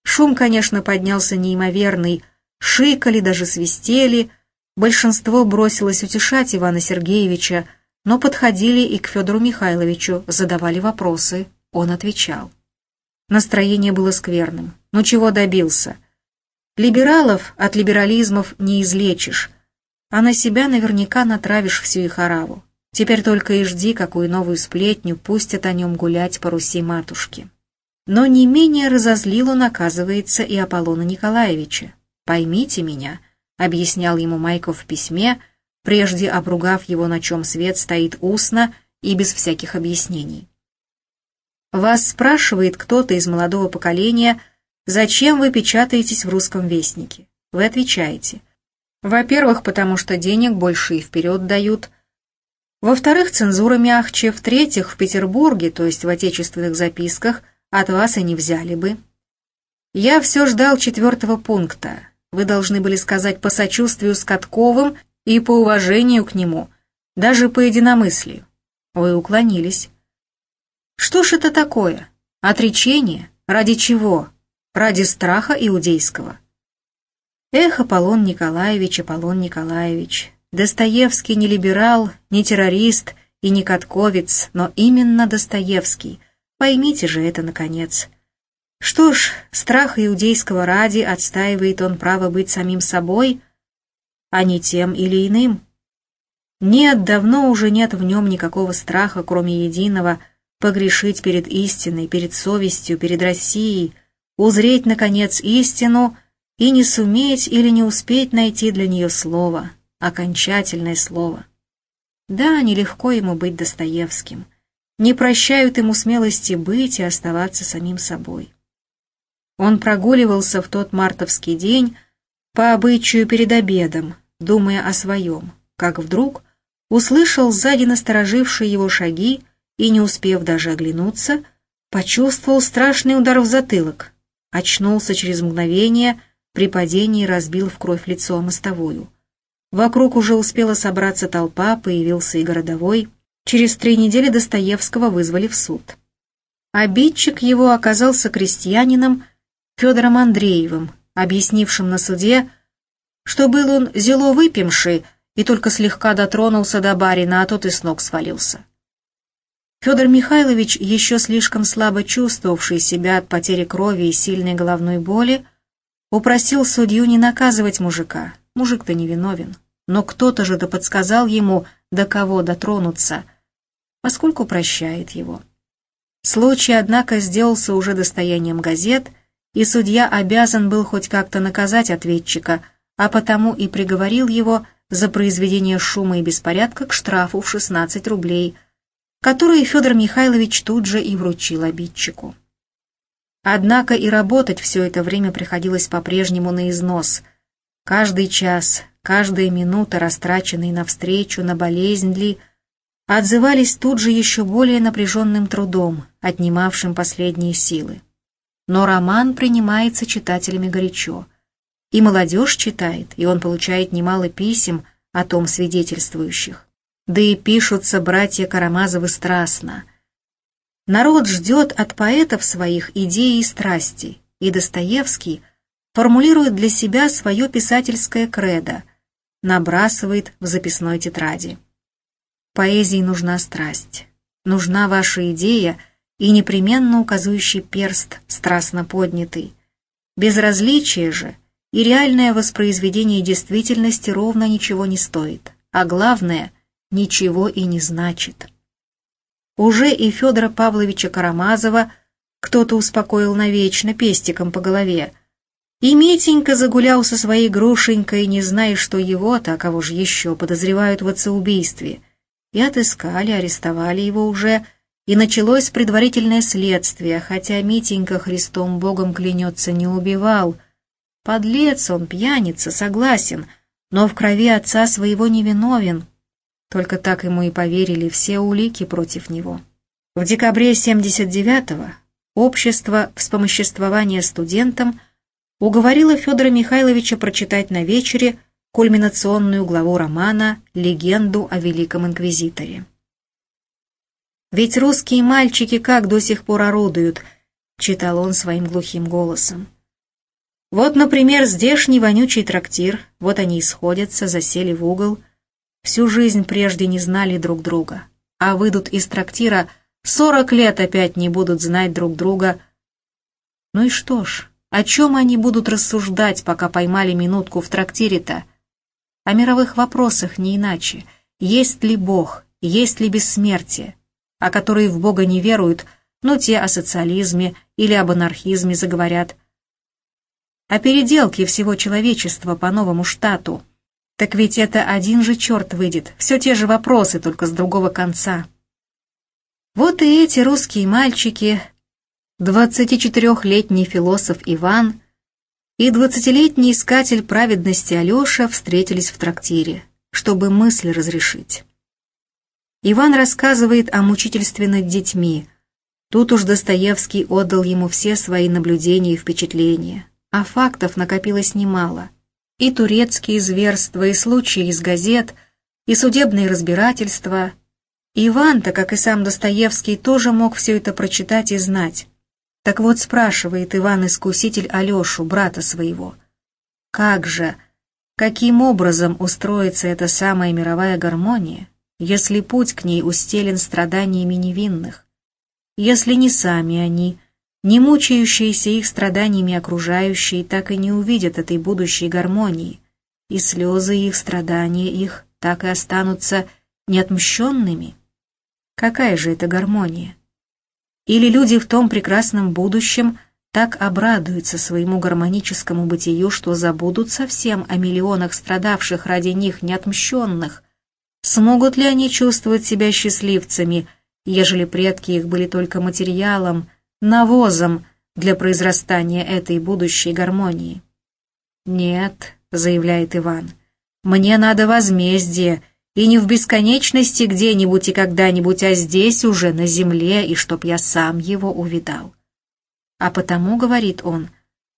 Шум, конечно, поднялся неимоверный, шикали, даже свистели, большинство бросилось утешать Ивана Сергеевича, но подходили и к Федору Михайловичу, задавали вопросы, он отвечал. Настроение было скверным. Но чего добился? Либералов от либерализмов не излечишь, а на себя наверняка натравишь всю их ораву. Теперь только и жди, какую новую сплетню пустят о нем гулять по Руси матушки. Но не менее разозлил он, оказывается, и Аполлона Николаевича. «Поймите меня», — объяснял ему Майков в письме, прежде обругав его, на чем свет стоит устно и без всяких объяснений. Вас спрашивает кто-то из молодого поколения, зачем вы печатаетесь в русском вестнике. Вы отвечаете. Во-первых, потому что денег больше и вперед дают. Во-вторых, цензура мягче. В-третьих, в Петербурге, то есть в отечественных записках, от вас и не взяли бы. Я все ждал четвертого пункта. Вы должны были сказать по сочувствию с Катковым и по уважению к нему, даже по единомыслию. Вы уклонились. Что ж это такое? Отречение? Ради чего? Ради страха иудейского. Эх, Аполлон Николаевич, Аполлон Николаевич, Достоевский не либерал, не террорист и не катковец, но именно Достоевский. Поймите же это, наконец. Что ж, страх иудейского ради отстаивает он право быть самим собой, а не тем или иным. Нет, давно уже нет в нем никакого страха, кроме единого – погрешить перед истиной, перед совестью, перед Россией, узреть, наконец, истину и не суметь или не успеть найти для нее слово, окончательное слово. Да, нелегко ему быть Достоевским. Не прощают ему смелости быть и оставаться самим собой. Он прогуливался в тот мартовский день по обычаю перед обедом, думая о своем, как вдруг услышал сзади насторожившие его шаги и, не успев даже оглянуться, почувствовал страшный удар в затылок, очнулся через мгновение, при падении разбил в кровь лицо мостовую. Вокруг уже успела собраться толпа, появился и городовой. Через три недели Достоевского вызвали в суд. Обидчик его оказался крестьянином Федором Андреевым, объяснившим на суде, что был он зело выпивший и только слегка дотронулся до барина, а тот и с ног свалился. Федор Михайлович, еще слишком слабо чувствовавший себя от потери крови и сильной головной боли, упросил судью не наказывать мужика. Мужик-то не виновен. Но кто-то же да подсказал ему, до кого дотронуться, поскольку прощает его. Случай, однако, сделался уже достоянием газет, и судья обязан был хоть как-то наказать ответчика, а потому и приговорил его за произведение шума и беспорядка к штрафу в 16 рублей – которые Федор Михайлович тут же и вручил обидчику. Однако и работать все это время приходилось по-прежнему на износ. Каждый час, каждая минута, растраченные на встречу, на болезнь ли, отзывались тут же еще более напряженным трудом, отнимавшим последние силы. Но роман принимается читателями горячо. И молодежь читает, и он получает немало писем о том свидетельствующих да и пишутся братья Карамазовы страстно. Народ ждет от поэтов своих идеи и страсти, и Достоевский формулирует для себя свое писательское кредо, набрасывает в записной тетради. Поэзии нужна страсть, нужна ваша идея и непременно указующий перст страстно поднятый. Безразличие же и реальное воспроизведение действительности ровно ничего не стоит, а главное — ничего и не значит. Уже и Федора Павловича Карамазова кто-то успокоил навечно пестиком по голове. И Митенька загулял со своей грушенькой, не зная, что его-то, а кого же еще, подозревают в отцеубийстве. И отыскали, арестовали его уже, и началось предварительное следствие, хотя Митенька Христом Богом клянется, не убивал. Подлец он, пьяница, согласен, но в крови отца своего невиновен, только так ему и поверили все улики против него. В декабре 79-го общество вспомоществования студентам уговорило Федора Михайловича прочитать на вечере кульминационную главу романа «Легенду о Великом Инквизиторе». «Ведь русские мальчики как до сих пор орудуют», — читал он своим глухим голосом. «Вот, например, здешний вонючий трактир, вот они и сходятся, засели в угол, всю жизнь прежде не знали друг друга, а выйдут из трактира, сорок лет опять не будут знать друг друга. Ну и что ж, о чем они будут рассуждать, пока поймали минутку в трактире-то? О мировых вопросах не иначе. Есть ли Бог, есть ли бессмертие? А которые в Бога не веруют, ну те о социализме или об анархизме заговорят. О переделке всего человечества по новому штату – так ведь это один же черт выйдет, все те же вопросы, только с другого конца. Вот и эти русские мальчики, 24-летний философ Иван и 20-летний искатель праведности Алеша встретились в трактире, чтобы мысли разрешить. Иван рассказывает о мучительстве над детьми. Тут уж Достоевский отдал ему все свои наблюдения и впечатления, а фактов накопилось немало – и турецкие зверства, и случаи из газет, и судебные разбирательства. Иван-то, как и сам Достоевский, тоже мог все это прочитать и знать. Так вот спрашивает Иван-искуситель Алешу, брата своего, «Как же, каким образом устроится эта самая мировая гармония, если путь к ней устелен страданиями невинных, если не сами они, не мучающиеся их страданиями окружающие так и не увидят этой будущей гармонии, и слезы их, страдания их так и останутся неотмщенными. Какая же это гармония? Или люди в том прекрасном будущем так обрадуются своему гармоническому бытию, что забудут совсем о миллионах страдавших ради них неотмщенных? Смогут ли они чувствовать себя счастливцами, ежели предки их были только материалом, навозом для произрастания этой будущей гармонии. «Нет», — заявляет Иван, — «мне надо возмездие, и не в бесконечности где-нибудь и когда-нибудь, а здесь уже, на земле, и чтоб я сам его увидал». А потому, говорит он,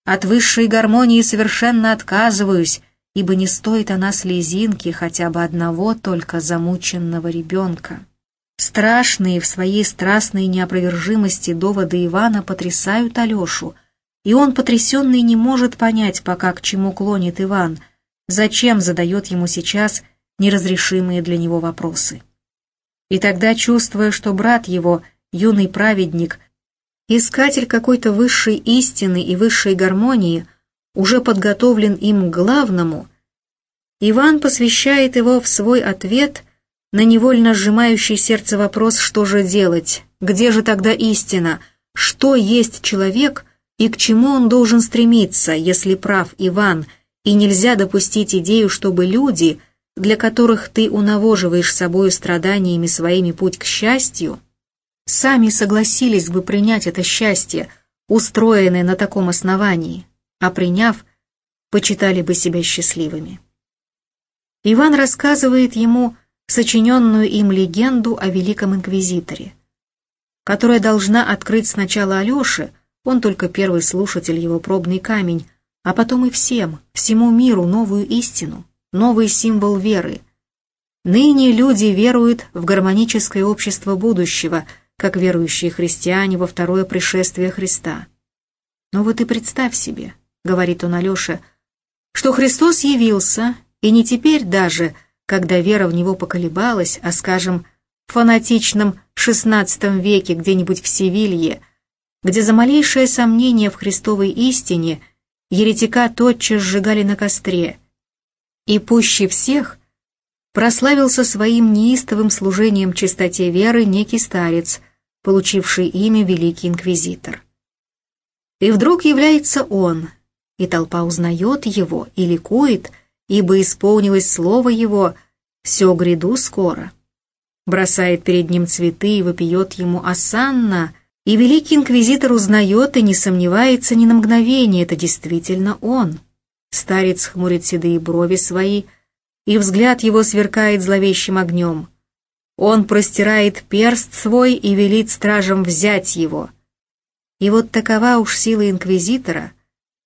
от высшей гармонии совершенно отказываюсь ибо не стоит она слезинки хотя бы одного только замученного ребенка. Страшные в своей страстной неопровержимости доводы Ивана потрясают Алешу, и он, потрясенный, не может понять пока, к чему клонит Иван, зачем задает ему сейчас неразрешимые для него вопросы. И тогда, чувствуя, что брат его, юный праведник, искатель какой-то высшей истины и высшей гармонии, уже подготовлен им к главному, Иван посвящает его в свой ответ на невольно сжимающий сердце вопрос, что же делать, где же тогда истина, что есть человек и к чему он должен стремиться, если прав Иван, и нельзя допустить идею, чтобы люди, для которых ты унавоживаешь собою страданиями своими путь к счастью, сами согласились бы принять это счастье, устроенное на таком основании, а приняв, почитали бы себя счастливыми. Иван рассказывает ему сочиненную им легенду о Великом Инквизиторе, которая должна открыть сначала Алёше, он только первый слушатель его пробный камень, а потом и всем, всему миру новую истину, новый символ веры. Ныне люди веруют в гармоническое общество будущего, как верующие христиане во второе пришествие Христа. Но вот и представь себе, говорит он Алёше, что Христос явился, и не теперь даже – когда вера в него поколебалась, а, скажем, в фанатичном XVI веке где-нибудь в Севилье, где за малейшее сомнение в Христовой истине еретика тотчас сжигали на костре, и пуще всех прославился своим неистовым служением чистоте веры некий старец, получивший имя Великий Инквизитор. И вдруг является он, и толпа узнает его и ликует, ибо исполнилось слово его «Все гряду скоро». Бросает перед ним цветы и вопиет ему «Асанна», и великий инквизитор узнает и не сомневается ни на мгновение, это действительно он. Старец хмурит седые брови свои, и взгляд его сверкает зловещим огнем. Он простирает перст свой и велит стражам взять его. И вот такова уж сила инквизитора,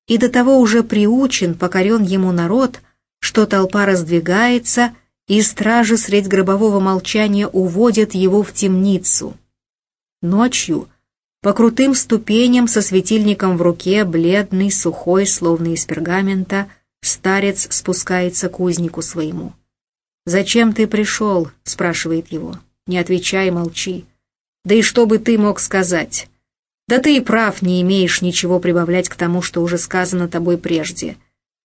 и до того уже приучен, покорен ему народ — что толпа раздвигается, и стражи средь гробового молчания уводят его в темницу. Ночью, по крутым ступеням со светильником в руке, бледный, сухой, словно из пергамента, старец спускается к узнику своему. «Зачем ты пришел?» — спрашивает его. «Не отвечай, молчи. Да и что бы ты мог сказать?» «Да ты и прав не имеешь ничего прибавлять к тому, что уже сказано тобой прежде.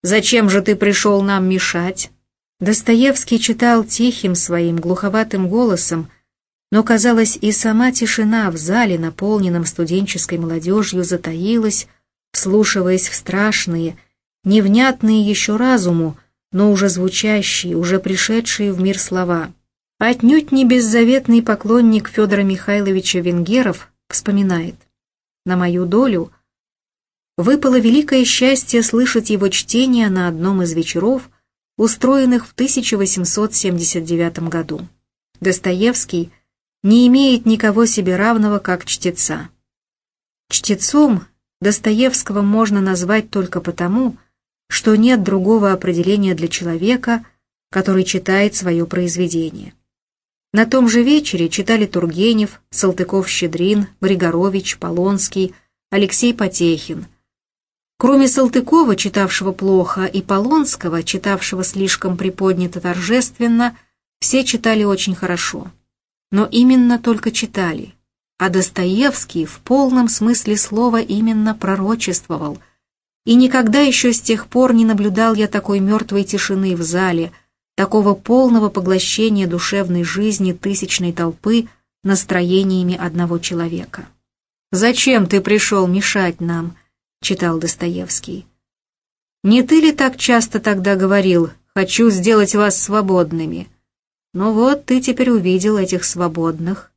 Зачем же ты пришел нам мешать?» Достоевский читал тихим своим глуховатым голосом, но, казалось, и сама тишина в зале, наполненном студенческой молодежью, затаилась, вслушиваясь в страшные, невнятные еще разуму, но уже звучащие, уже пришедшие в мир слова. Отнюдь не беззаветный поклонник Федора Михайловича Венгеров вспоминает. «На мою долю — выпало великое счастье слышать его чтение на одном из вечеров, устроенных в 1879 году. Достоевский не имеет никого себе равного как чтеца. Чтецом Достоевского можно назвать только потому, что нет другого определения для человека, который читает свое произведение. На том же вечере читали Тургенев, Салтыков-Щедрин, Григорович, Полонский, Алексей Потехин – Кроме Салтыкова, читавшего плохо, и Полонского, читавшего слишком приподнято торжественно, все читали очень хорошо. Но именно только читали. А Достоевский в полном смысле слова именно пророчествовал. И никогда еще с тех пор не наблюдал я такой мертвой тишины в зале, такого полного поглощения душевной жизни тысячной толпы настроениями одного человека. «Зачем ты пришел мешать нам?» Читал Достоевский. «Не ты ли так часто тогда говорил, хочу сделать вас свободными? Ну вот, ты теперь увидел этих свободных»,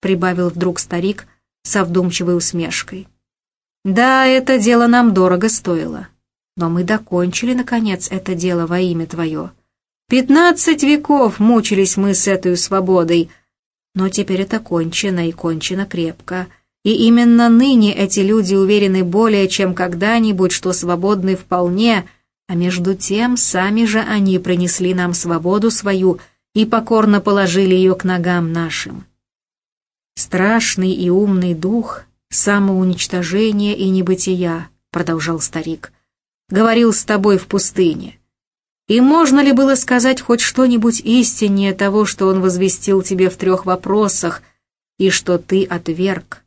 прибавил вдруг старик со вдумчивой усмешкой. «Да, это дело нам дорого стоило, но мы докончили, наконец, это дело во имя твое. Пятнадцать веков мучились мы с этой свободой, но теперь это кончено и кончено крепко». И именно ныне эти люди уверены более чем когда-нибудь, что свободны вполне, а между тем сами же они принесли нам свободу свою и покорно положили ее к ногам нашим. Страшный и умный дух самоуничтожения и небытия, продолжал старик, говорил с тобой в пустыне. И можно ли было сказать хоть что-нибудь истиннее того, что он возвестил тебе в трех вопросах, и что ты отверг?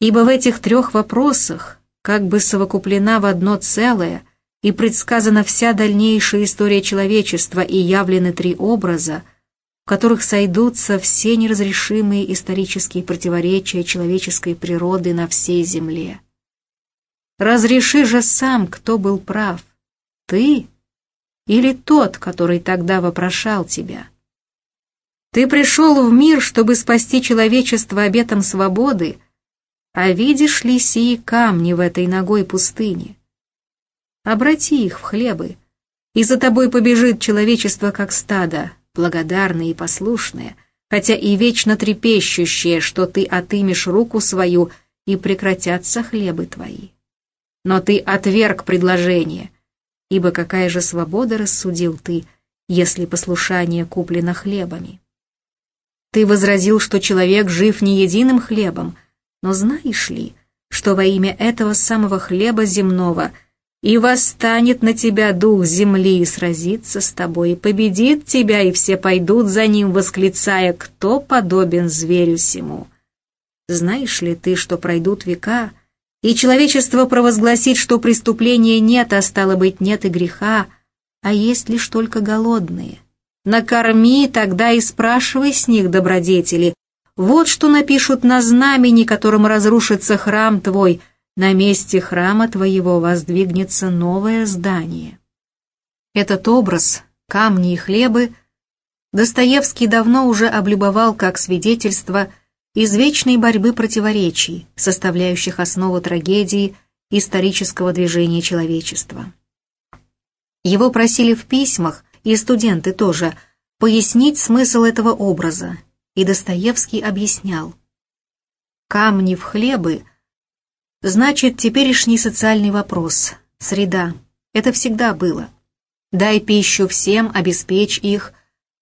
Ибо в этих трех вопросах как бы совокуплена в одно целое и предсказана вся дальнейшая история человечества и явлены три образа, в которых сойдутся все неразрешимые исторические противоречия человеческой природы на всей земле. Разреши же сам, кто был прав, ты или тот, который тогда вопрошал тебя. Ты пришел в мир, чтобы спасти человечество обетом свободы, а видишь ли сии камни в этой ногой пустыне? Обрати их в хлебы, и за тобой побежит человечество как стадо, благодарное и послушное, хотя и вечно трепещущее, что ты отымешь руку свою, и прекратятся хлебы твои. Но ты отверг предложение, ибо какая же свобода рассудил ты, если послушание куплено хлебами? Ты возразил, что человек жив не единым хлебом, но знаешь ли, что во имя этого самого хлеба земного и восстанет на тебя дух земли и сразится с тобой, и победит тебя, и все пойдут за ним, восклицая, кто подобен зверю сему. Знаешь ли ты, что пройдут века, и человечество провозгласит, что преступления нет, а стало быть, нет и греха, а есть лишь только голодные. Накорми тогда и спрашивай с них добродетели, вот что напишут на знамени, которым разрушится храм твой, на месте храма твоего воздвигнется новое здание. Этот образ, камни и хлебы, Достоевский давно уже облюбовал как свидетельство извечной борьбы противоречий, составляющих основу трагедии исторического движения человечества. Его просили в письмах, и студенты тоже, пояснить смысл этого образа, и Достоевский объяснял. Камни в хлебы значит теперешний социальный вопрос, среда. Это всегда было. Дай пищу всем, обеспечь их,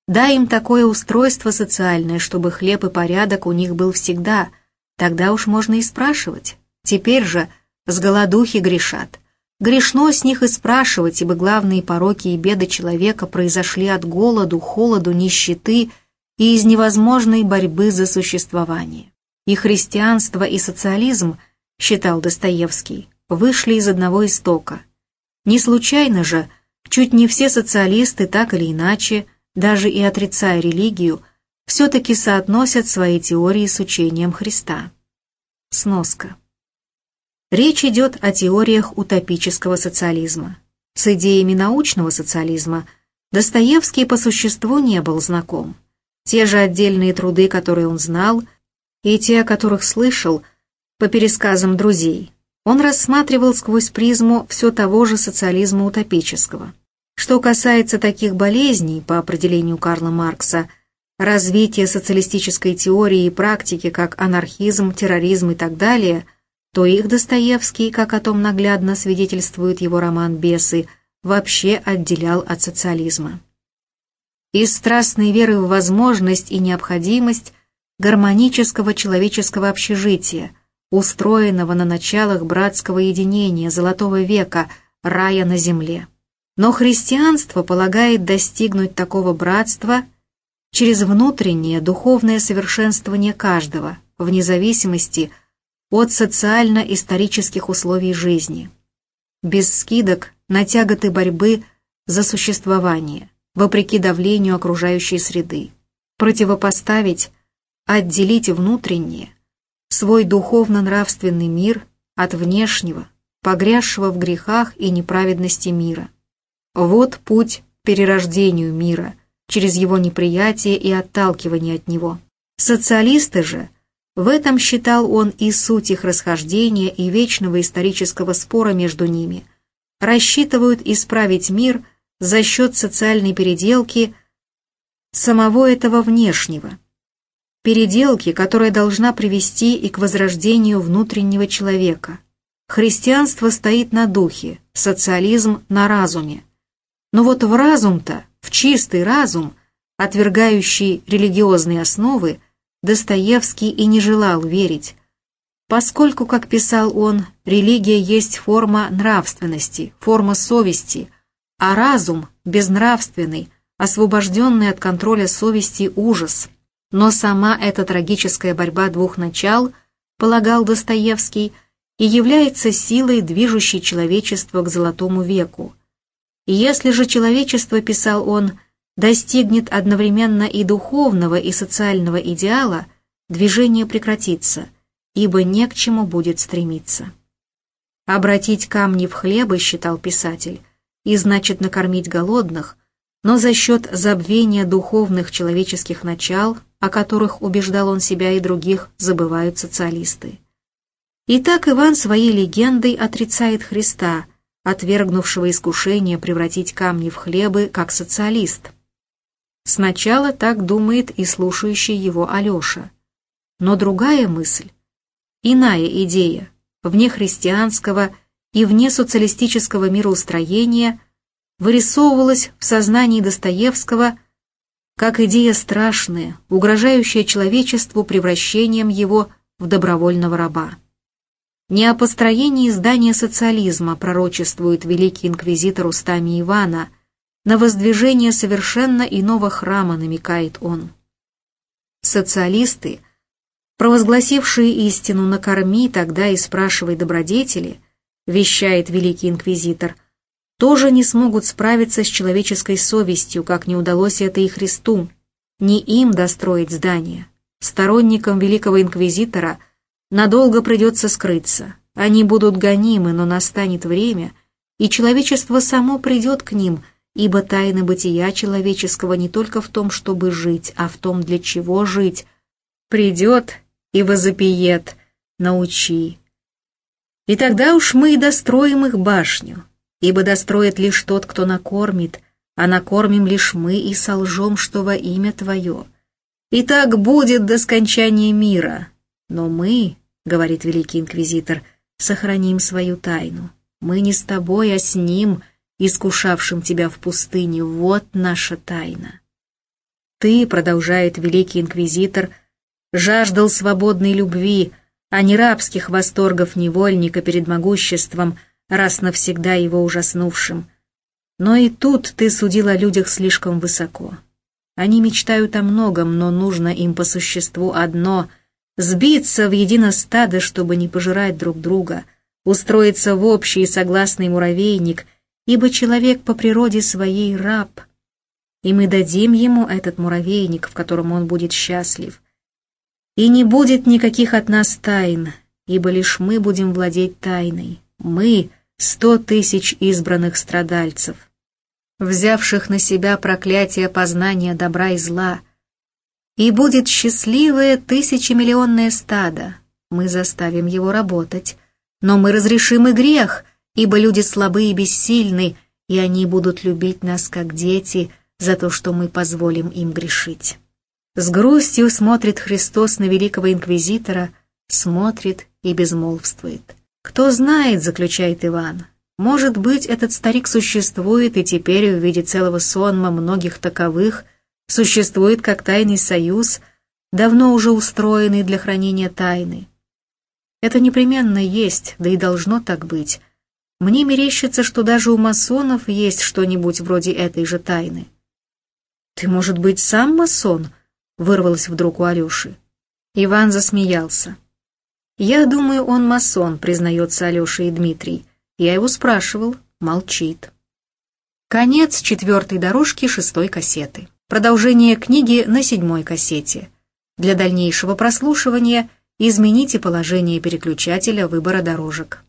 дай им такое устройство социальное, чтобы хлеб и порядок у них был всегда, тогда уж можно и спрашивать. Теперь же с голодухи грешат. Грешно с них и спрашивать, ибо главные пороки и беды человека произошли от голоду, холоду, нищеты и из невозможной борьбы за существование. И христианство, и социализм, считал Достоевский, вышли из одного истока. Не случайно же, чуть не все социалисты так или иначе, даже и отрицая религию, все-таки соотносят свои теории с учением Христа. Сноска. Речь идет о теориях утопического социализма. С идеями научного социализма Достоевский по существу не был знаком. Те же отдельные труды, которые он знал, и те, о которых слышал, по пересказам друзей, он рассматривал сквозь призму все того же социализма утопического. Что касается таких болезней, по определению Карла Маркса, развития социалистической теории и практики, как анархизм, терроризм и так далее, то их Достоевский, как о том наглядно свидетельствует его роман «Бесы», вообще отделял от социализма из страстной веры в возможность и необходимость гармонического человеческого общежития, устроенного на началах братского единения Золотого века, рая на земле. Но христианство полагает достигнуть такого братства через внутреннее духовное совершенствование каждого, вне зависимости от социально-исторических условий жизни, без скидок на тяготы борьбы за существование – вопреки давлению окружающей среды. Противопоставить, отделить внутреннее, свой духовно-нравственный мир от внешнего, погрязшего в грехах и неправедности мира. Вот путь к перерождению мира, через его неприятие и отталкивание от него. Социалисты же, в этом считал он и суть их расхождения и вечного исторического спора между ними, рассчитывают исправить мир – за счет социальной переделки самого этого внешнего. Переделки, которая должна привести и к возрождению внутреннего человека, христианство стоит на духе, социализм на разуме. Но вот в разум-то, в чистый разум, отвергающий религиозные основы, Достоевский и не желал верить, поскольку, как писал он, религия есть форма нравственности, форма совести, а разум, безнравственный, освобожденный от контроля совести ужас. Но сама эта трагическая борьба двух начал, полагал Достоевский, и является силой, движущей человечество к золотому веку. И если же человечество, писал он, достигнет одновременно и духовного, и социального идеала, движение прекратится, ибо не к чему будет стремиться. Обратить камни в хлебы, считал писатель, и значит накормить голодных, но за счет забвения духовных человеческих начал, о которых, убеждал он себя и других, забывают социалисты. Итак, Иван своей легендой отрицает Христа, отвергнувшего искушение превратить камни в хлебы, как социалист. Сначала так думает и слушающий его Алеша. Но другая мысль, иная идея, вне христианского и вне социалистического мироустроения, вырисовывалась в сознании Достоевского как идея страшная, угрожающая человечеству превращением его в добровольного раба. Не о построении здания социализма пророчествует великий инквизитор устами Ивана, на воздвижение совершенно иного храма намекает он. Социалисты, провозгласившие истину «накорми, тогда и спрашивай добродетели», вещает великий инквизитор, тоже не смогут справиться с человеческой совестью, как не удалось это и Христу. Не им достроить здание. Сторонникам великого инквизитора – Надолго придется скрыться. Они будут гонимы, но настанет время, и человечество само придет к ним, ибо тайна бытия человеческого не только в том, чтобы жить, а в том, для чего жить. Придет и возопиет «Научи». И тогда уж мы и достроим их башню, ибо достроит лишь тот, кто накормит, а накормим лишь мы и солжем, что во имя Твое. И так будет до скончания мира, но мы, говорит великий инквизитор, сохраним свою тайну. Мы не с тобой, а с ним, искушавшим тебя в пустыне. Вот наша тайна. Ты, продолжает великий инквизитор, жаждал свободной любви, а не рабских восторгов невольника перед могуществом, раз навсегда его ужаснувшим. Но и тут ты судил о людях слишком высоко. Они мечтают о многом, но нужно им по существу одно сбиться в едино стадо, чтобы не пожирать друг друга, устроиться в общий и согласный муравейник, ибо человек по природе своей раб. И мы дадим ему этот муравейник, в котором он будет счастлив. И не будет никаких от нас тайн, ибо лишь мы будем владеть тайной. Мы — сто тысяч избранных страдальцев, взявших на себя проклятие познания добра и зла — и будет счастливое тысячемиллионное стадо. Мы заставим его работать. Но мы разрешим и грех, ибо люди слабы и бессильны, и они будут любить нас как дети за то, что мы позволим им грешить. С грустью смотрит Христос на великого инквизитора, смотрит и безмолвствует. «Кто знает», — заключает Иван, — «может быть, этот старик существует и теперь в виде целого сонма многих таковых — существует как тайный союз, давно уже устроенный для хранения тайны. Это непременно есть, да и должно так быть. Мне мерещится, что даже у масонов есть что-нибудь вроде этой же тайны. «Ты, может быть, сам масон?» — вырвалось вдруг у Алеши. Иван засмеялся. «Я думаю, он масон», — признается Алеша и Дмитрий. Я его спрашивал, молчит. Конец четвертой дорожки шестой кассеты. Продолжение книги на седьмой кассете. Для дальнейшего прослушивания измените положение переключателя выбора дорожек.